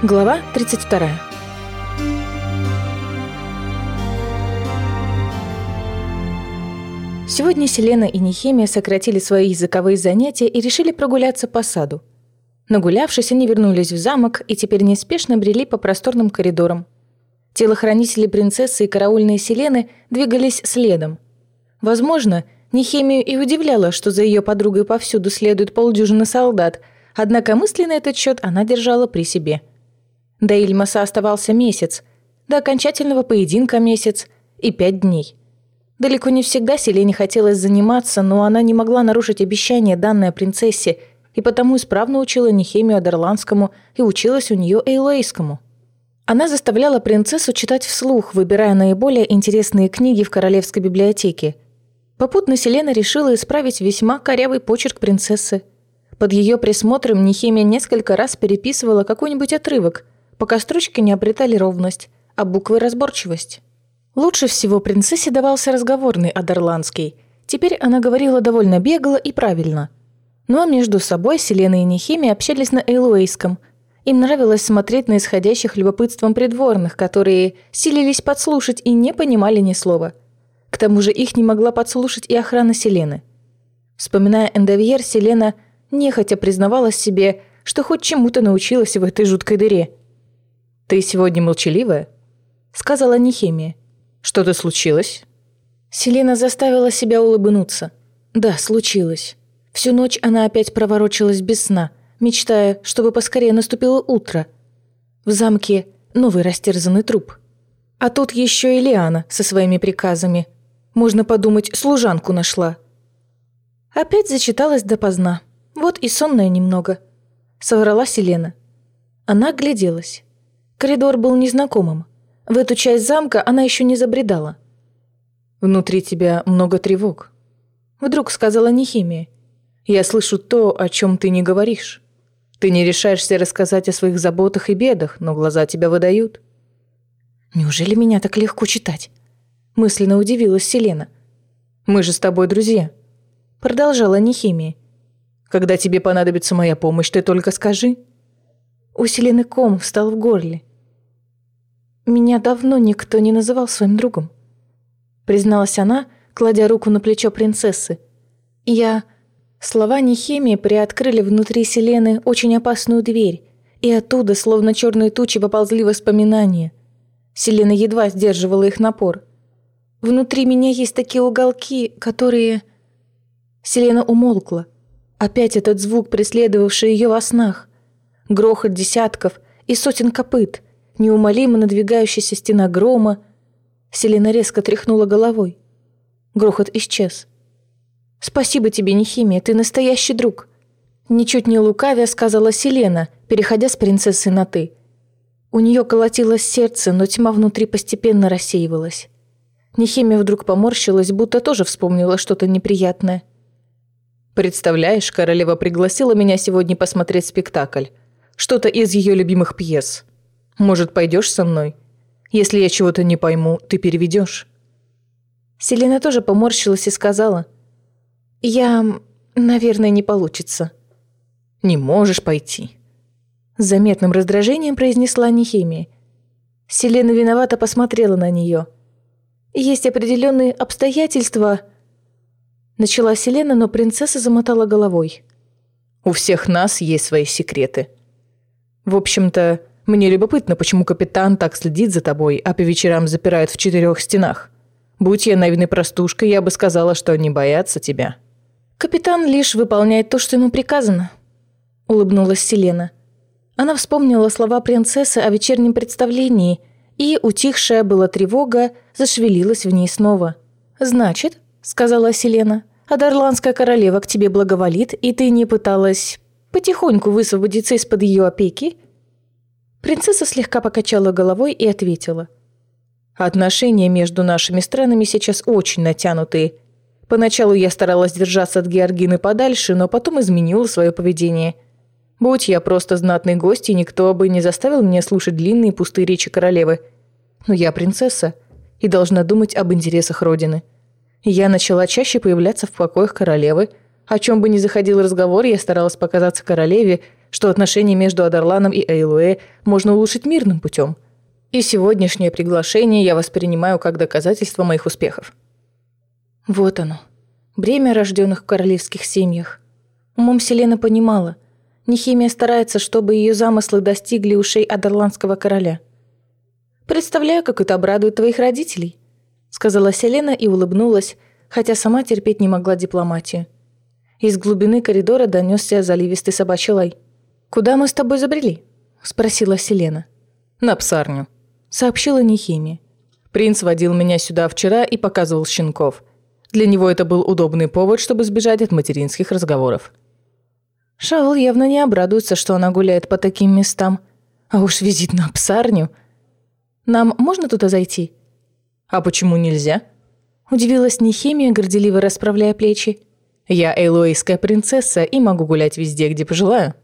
Глава 32. Сегодня Селена и Нехемия сократили свои языковые занятия и решили прогуляться по саду. Нагулявшись, они вернулись в замок и теперь неспешно брели по просторным коридорам. Телохранители принцессы и караульные Селены двигались следом. Возможно, Нехемию и удивляло, что за ее подругой повсюду следует полдюжины солдат, однако мысли на этот счет она держала при себе – до Ильмаса оставался месяц, до окончательного поединка месяц и пять дней. Далеко не всегда Селене хотелось заниматься, но она не могла нарушить обещание, данное принцессе, и потому исправно учила Нехемию Адерландскому и училась у нее Эйлойскому. Она заставляла принцессу читать вслух, выбирая наиболее интересные книги в королевской библиотеке. Попутно Селена решила исправить весьма корявый почерк принцессы. Под ее присмотром Нехемия несколько раз переписывала какой-нибудь отрывок – пока строчки не обретали ровность, а буквы – разборчивость. Лучше всего принцессе давался разговорный адерландский. Теперь она говорила довольно бегло и правильно. Ну а между собой Селена и Нехимия общались на эйлуэйском. Им нравилось смотреть на исходящих любопытством придворных, которые силились подслушать и не понимали ни слова. К тому же их не могла подслушать и охрана Селены. Вспоминая Эндовьер, Селена нехотя признавалась себе, что хоть чему-то научилась в этой жуткой дыре – «Ты сегодня молчаливая?» — сказала Нехемия. «Что-то случилось?» Селена заставила себя улыбнуться. «Да, случилось. Всю ночь она опять проворочилась без сна, мечтая, чтобы поскорее наступило утро. В замке новый растерзанный труп. А тут еще и Лиана со своими приказами. Можно подумать, служанку нашла. Опять зачиталась допоздна. Вот и сонная немного. Соврала Селена. Она гляделась. Коридор был незнакомым. В эту часть замка она еще не забредала. «Внутри тебя много тревог», — вдруг сказала Нехимия. «Я слышу то, о чем ты не говоришь. Ты не решаешься рассказать о своих заботах и бедах, но глаза тебя выдают». «Неужели меня так легко читать?» Мысленно удивилась Селена. «Мы же с тобой друзья», — продолжала Нехимия. «Когда тебе понадобится моя помощь, ты только скажи». У Селены ком встал в горле. Меня давно никто не называл своим другом. Призналась она, кладя руку на плечо принцессы. Я... Слова Нехемии приоткрыли внутри Селены очень опасную дверь, и оттуда, словно черные тучи, поползли воспоминания. Селена едва сдерживала их напор. «Внутри меня есть такие уголки, которые...» Селена умолкла. Опять этот звук, преследовавший ее во снах. Грохот десятков и сотен копыт — неумолимо надвигающаяся стена грома. Селена резко тряхнула головой. Грохот исчез. «Спасибо тебе, Нехимия, ты настоящий друг!» Ничуть не лукавя сказала Селена, переходя с принцессы на «ты». У нее колотилось сердце, но тьма внутри постепенно рассеивалась. Нехимия вдруг поморщилась, будто тоже вспомнила что-то неприятное. «Представляешь, королева пригласила меня сегодня посмотреть спектакль. Что-то из ее любимых пьес. Может, пойдешь со мной? Если я чего-то не пойму, ты переведешь. Селена тоже поморщилась и сказала. «Я... наверное, не получится». «Не можешь пойти». С заметным раздражением произнесла Нехемия. Селена виновато посмотрела на нее. «Есть определенные обстоятельства...» Начала Селена, но принцесса замотала головой. «У всех нас есть свои секреты. В общем-то, мне любопытно, почему капитан так следит за тобой, а по вечерам запирает в четырех стенах. Будь я наивной простушкой, я бы сказала, что они боятся тебя». «Капитан лишь выполняет то, что ему приказано», — улыбнулась Селена. Она вспомнила слова принцессы о вечернем представлении, и, утихшая была тревога, зашевелилась в ней снова. «Значит», — сказала Селена, — «Адарландская королева к тебе благоволит, и ты не пыталась потихоньку высвободиться из-под ее опеки?» Принцесса слегка покачала головой и ответила. «Отношения между нашими странами сейчас очень натянутые. Поначалу я старалась держаться от Георгины подальше, но потом изменила свое поведение. Будь я просто знатный гость, и никто бы не заставил меня слушать длинные пустые речи королевы. Но я принцесса и должна думать об интересах Родины. Я начала чаще появляться в покоях королевы. О чем бы ни заходил разговор, я старалась показаться королеве что отношения между Адарланом и Эйлуэ можно улучшить мирным путем. И сегодняшнее приглашение я воспринимаю как доказательство моих успехов. Вот оно. Бремя рожденных в королевских семьях. Умом Селена понимала. Нехимия старается, чтобы ее замыслы достигли ушей Адерландского короля. «Представляю, как это обрадует твоих родителей», — сказала Селена и улыбнулась, хотя сама терпеть не могла дипломатию. Из глубины коридора донесся заливистый собачий лай. «Куда мы с тобой забрели?» – спросила Селена. «На псарню», – сообщила Нехимия. «Принц водил меня сюда вчера и показывал щенков. Для него это был удобный повод, чтобы сбежать от материнских разговоров». Шаул явно не обрадуется, что она гуляет по таким местам. А уж визит на псарню. «Нам можно туда зайти?» «А почему нельзя?» Удивилась Нехимия, горделиво расправляя плечи. Я эйлуэйская принцесса и могу гулять везде, где пожелаю».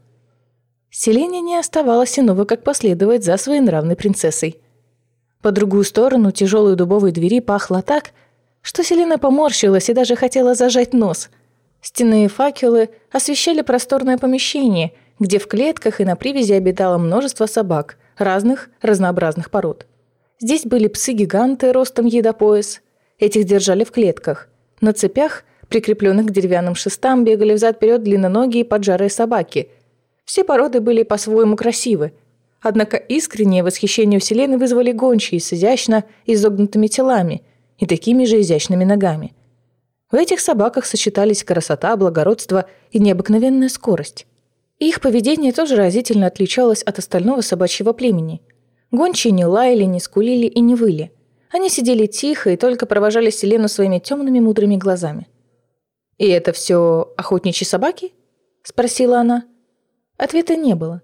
Селене не оставалось иного, как последовать за своей нравной принцессой. По другую сторону тяжелой дубовой двери пахло так, что Селена поморщилась и даже хотела зажать нос. Стенные факелы освещали просторное помещение, где в клетках и на привязи обитало множество собак разных разнообразных пород. Здесь были псы-гиганты ростом пояс. Этих держали в клетках. На цепях – прикрепленных к деревянным шестам, бегали взад-вперед длинноногие поджарые собаки. Все породы были по-своему красивы. Однако искреннее восхищение у Селены вызвали гончие с изящно изогнутыми телами и такими же изящными ногами. В этих собаках сочетались красота, благородство и необыкновенная скорость. Их поведение тоже разительно отличалось от остального собачьего племени. Гончие не лаяли, не скулили и не выли. Они сидели тихо и только провожали Селену своими темными мудрыми глазами. «И это все охотничьи собаки?» – спросила она. Ответа не было.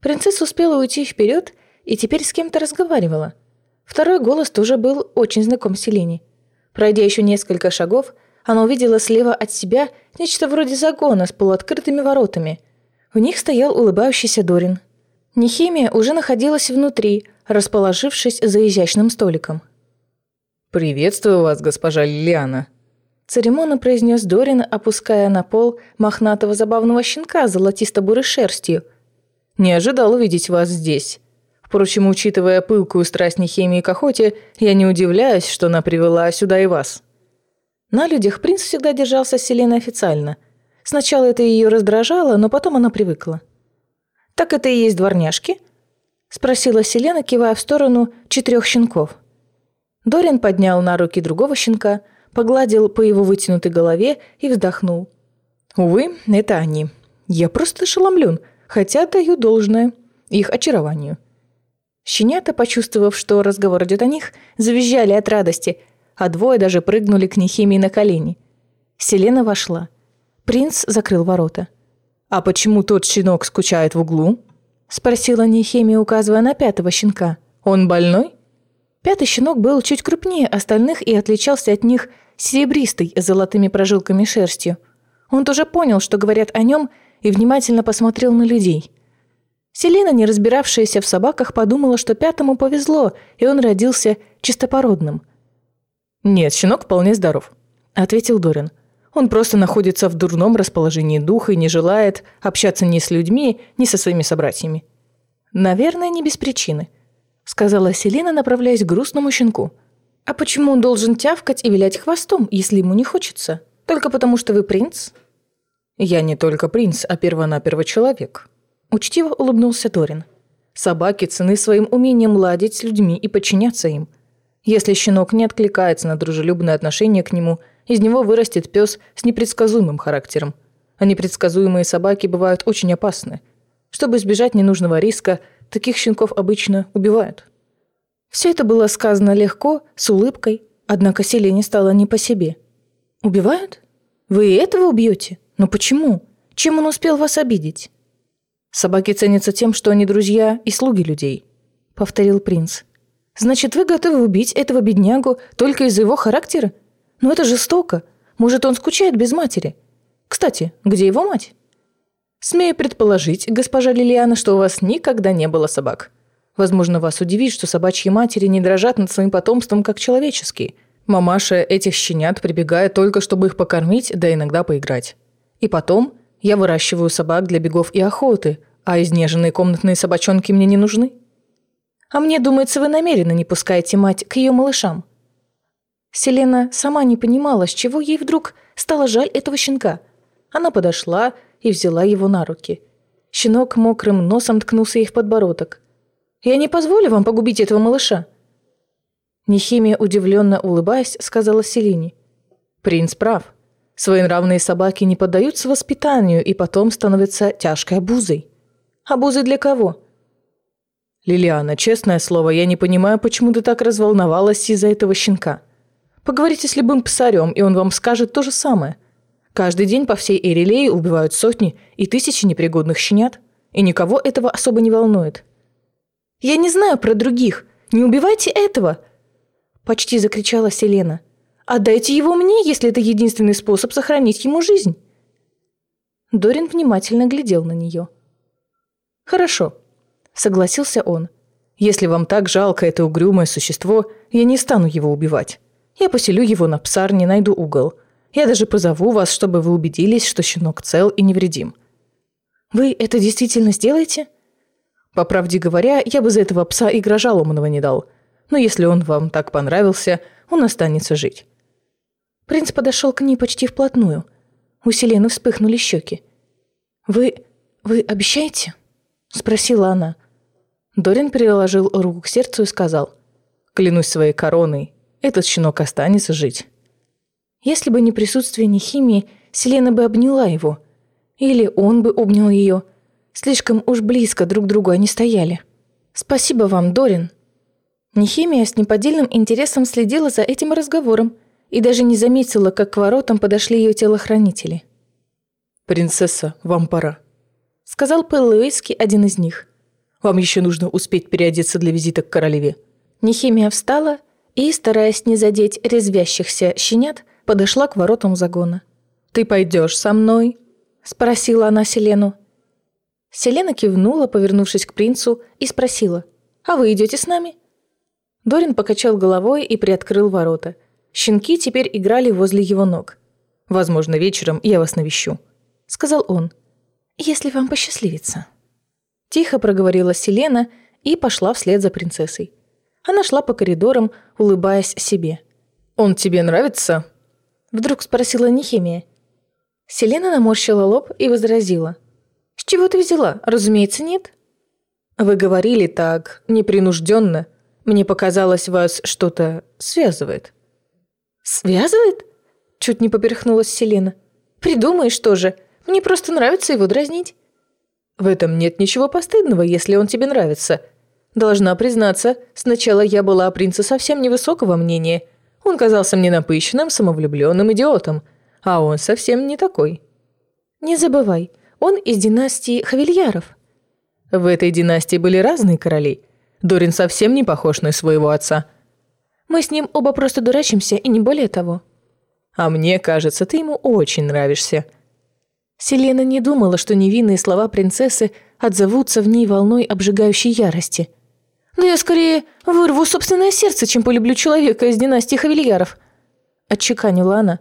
Принцесса успела уйти вперед и теперь с кем-то разговаривала. Второй голос тоже был очень знаком Селине. Пройдя еще несколько шагов, она увидела слева от себя нечто вроде загона с полуоткрытыми воротами. В них стоял улыбающийся Дорин. Нехимия уже находилась внутри, расположившись за изящным столиком. «Приветствую вас, госпожа Лилиана», Церемонно произнес Дорин, опуская на пол мохнатого забавного щенка с золотисто-бурой шерстью. «Не ожидал увидеть вас здесь. Впрочем, учитывая пылкую страсть Нехемии к охоте, я не удивляюсь, что она привела сюда и вас». На людях принц всегда держался с Селеной официально. Сначала это ее раздражало, но потом она привыкла. «Так это и есть дворняжки?» – спросила Селена, кивая в сторону четырех щенков. Дорин поднял на руки другого щенка – погладил по его вытянутой голове и вздохнул. «Увы, это они. Я просто ошеломлен, хотя даю должное их очарованию». Щенята, почувствовав, что разговор идет о них, завизжали от радости, а двое даже прыгнули к Нехимии на колени. Селена вошла. Принц закрыл ворота. «А почему тот щенок скучает в углу?» – спросила Нехемия, указывая на пятого щенка. «Он больной?» Пятый щенок был чуть крупнее остальных и отличался от них серебристый с золотыми прожилками шерстью. Он тоже понял, что говорят о нем, и внимательно посмотрел на людей. Селина, не разбиравшаяся в собаках, подумала, что пятому повезло, и он родился чистопородным. «Нет, щенок вполне здоров», — ответил Дорин. «Он просто находится в дурном расположении духа и не желает общаться ни с людьми, ни со своими собратьями». «Наверное, не без причины», — сказала Селина, направляясь к грустному щенку. «А почему он должен тявкать и вилять хвостом, если ему не хочется? Только потому, что вы принц?» «Я не только принц, а первонаперво человек», – учтиво улыбнулся Торин. «Собаки цены своим умением ладить с людьми и подчиняться им. Если щенок не откликается на дружелюбное отношение к нему, из него вырастет пес с непредсказуемым характером. А непредсказуемые собаки бывают очень опасны. Чтобы избежать ненужного риска, таких щенков обычно убивают». Все это было сказано легко, с улыбкой, однако Селене стало не по себе. «Убивают? Вы и этого убьете? Но почему? Чем он успел вас обидеть?» «Собаки ценятся тем, что они друзья и слуги людей», — повторил принц. «Значит, вы готовы убить этого беднягу только из-за его характера? Но это жестоко. Может, он скучает без матери? Кстати, где его мать?» «Смею предположить, госпожа Лилиана, что у вас никогда не было собак», Возможно, вас удивит, что собачьи матери не дрожат над своим потомством, как человеческие. Мамаша этих щенят прибегает только, чтобы их покормить, да иногда поиграть. И потом я выращиваю собак для бегов и охоты, А изнеженные комнатные собачонки мне не нужны. А мне думается, вы намеренно не пускаете мать к ее малышам. Селена сама не понимала, с чего ей вдруг стало жаль этого щенка. Она подошла и взяла его на руки. Щенок мокрым носом ткнулся ей в подбородок. «Я не позволю вам погубить этого малыша!» Нехимия, удивленно улыбаясь, сказала Селине. «Принц прав. Своенравные собаки не поддаются воспитанию и потом становятся тяжкой обузой». «Обузой для кого?» «Лилиана, честное слово, я не понимаю, почему ты так разволновалась из-за этого щенка. Поговорите с любым псарем, и он вам скажет то же самое. Каждый день по всей Эрилее убивают сотни и тысячи непригодных щенят, и никого этого особо не волнует. «Я не знаю про других. Не убивайте этого!» Почти закричала Селена. «Отдайте его мне, если это единственный способ сохранить ему жизнь!» Дорин внимательно глядел на нее. «Хорошо», — согласился он. «Если вам так жалко это угрюмое существо, я не стану его убивать. Я поселю его на псарне, найду угол. Я даже позову вас, чтобы вы убедились, что щенок цел и невредим». «Вы это действительно сделаете?» «По правде говоря, я бы за этого пса и грожа ломаного не дал. Но если он вам так понравился, он останется жить». Принц подошел к ней почти вплотную. У Селены вспыхнули щеки. «Вы... вы обещаете?» – спросила она. Дорин приложил руку к сердцу и сказал. «Клянусь своей короной, этот щенок останется жить. Если бы не присутствие Нехимии, Селена бы обняла его. Или он бы обнял ее. Слишком уж близко друг к другу они стояли. «Спасибо вам, Дорин». Нехимия с неподдельным интересом следила за этим разговором и даже не заметила, как к воротам подошли ее телохранители. «Принцесса, вам пора», — сказал Пэллуэйский, один из них. «Вам еще нужно успеть переодеться для визита к королеве». Нехимия встала и, стараясь не задеть резвящихся щенят, подошла к воротам загона. «Ты пойдешь со мной?» – спросила она Селену. Селена кивнула, повернувшись к принцу, и спросила. «А вы идете с нами?» Дорин покачал головой и приоткрыл ворота. Щенки теперь играли возле его ног. «Возможно, вечером я вас навещу», — сказал он. «Если вам посчастливится». Тихо проговорила Селена и пошла вслед за принцессой. Она шла по коридорам, улыбаясь себе. «Он тебе нравится?» Вдруг спросила Нехемия. Селена наморщила лоб и возразила. «С чего ты взяла? Разумеется, нет». «Вы говорили так, непринужденно. Мне показалось, вас что-то связывает». «Связывает?» Чуть не поперхнулась Селена. «Придумаешь тоже. Мне просто нравится его дразнить». «В этом нет ничего постыдного, если он тебе нравится. Должна признаться, сначала я была о принце совсем невысокого мнения. Он казался мне напыщенным, самовлюбленным идиотом. А он совсем не такой. Не забывай, он из династии Хавильяров. В этой династии были разные короли. Дорин совсем не похож на своего отца. Мы с ним оба просто дурачимся, и не более того. А мне кажется, ты ему очень нравишься. Селена не думала, что невинные слова принцессы отзовутся в ней волной обжигающей ярости – но я скорее вырву собственное сердце, чем полюблю человека из династии Хавильяров», — отчеканила она.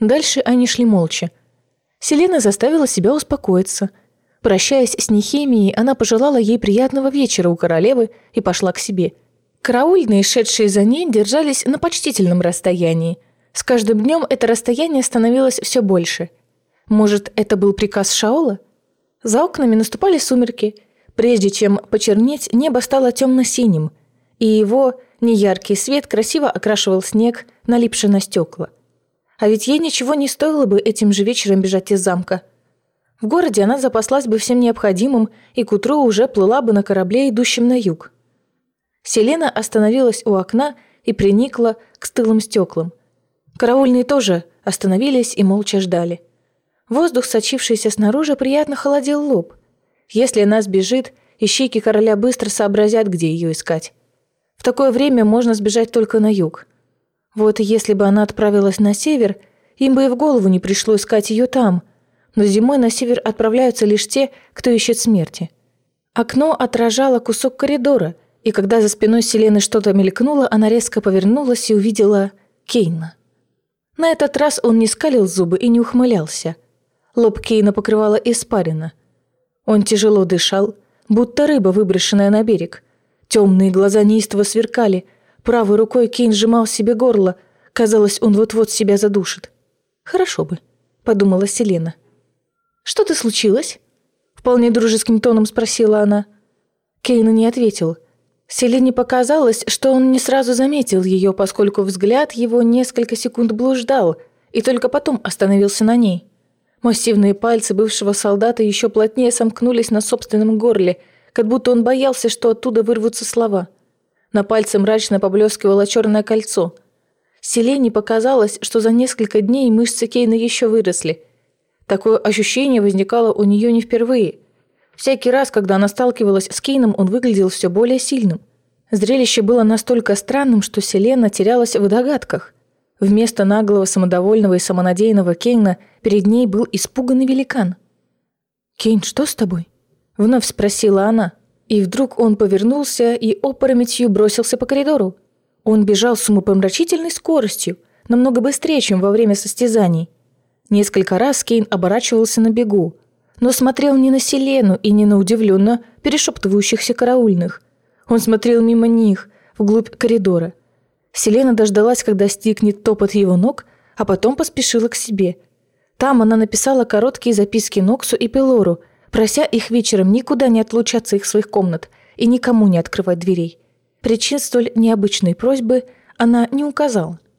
Дальше они шли молча. Селена заставила себя успокоиться. Прощаясь с Нехемией, она пожелала ей приятного вечера у королевы и пошла к себе. Караульные, шедшие за ней, держались на почтительном расстоянии. С каждым днем это расстояние становилось все больше. Может, это был приказ Шаола? За окнами наступали сумерки — Прежде чем почернеть, небо стало темно-синим, и его неяркий свет красиво окрашивал снег, налипший на стекла. А ведь ей ничего не стоило бы этим же вечером бежать из замка. В городе она запаслась бы всем необходимым и к утру уже плыла бы на корабле, идущем на юг. Селена остановилась у окна и приникла к стылым стеклам. Караульные тоже остановились и молча ждали. Воздух, сочившийся снаружи, приятно холодил лоб. Если она сбежит, ищейки короля быстро сообразят, где ее искать. В такое время можно сбежать только на юг. Вот если бы она отправилась на север, им бы и в голову не пришло искать ее там. Но зимой на север отправляются лишь те, кто ищет смерти. Окно отражало кусок коридора, и когда за спиной Селены что-то мелькнуло, она резко повернулась и увидела Кейна. На этот раз он не скалил зубы и не ухмылялся. Лоб Кейна покрывала испарина – Он тяжело дышал, будто рыба, выброшенная на берег. Темные глаза неистово сверкали. Правой рукой Кейн сжимал себе горло. Казалось, он вот-вот себя задушит. «Хорошо бы», — подумала Селена. «Что-то случилось?» Вполне дружеским тоном спросила она. Кейна не ответил. Селене показалось, что он не сразу заметил ее, поскольку взгляд его несколько секунд блуждал и только потом остановился на ней. Массивные пальцы бывшего солдата еще плотнее сомкнулись на собственном горле, как будто он боялся, что оттуда вырвутся слова. На пальце мрачно поблескивало черное кольцо. Селене показалось, что за несколько дней мышцы Кейна еще выросли. Такое ощущение возникало у нее не впервые. Всякий раз, когда она сталкивалась с Кейном, он выглядел все более сильным. Зрелище было настолько странным, что Селена терялась в догадках. Вместо наглого, самодовольного и самонадеянного Кейна перед ней был испуганный великан. «Кейн, что с тобой?» Вновь спросила она. И вдруг он повернулся и опрометью бросился по коридору. Он бежал с умопомрачительной скоростью, намного быстрее, чем во время состязаний. Несколько раз Кейн оборачивался на бегу, но смотрел не на Селену и не на удивленно перешептывающихся караульных. Он смотрел мимо них, вглубь коридора. Селена дождалась, когда стикнет топот его ног, а потом поспешила к себе. Там она написала короткие записки Ноксу и Пелору, прося их вечером никуда не отлучаться из своих комнат и никому не открывать дверей. Причин столь необычной просьбы она не указала –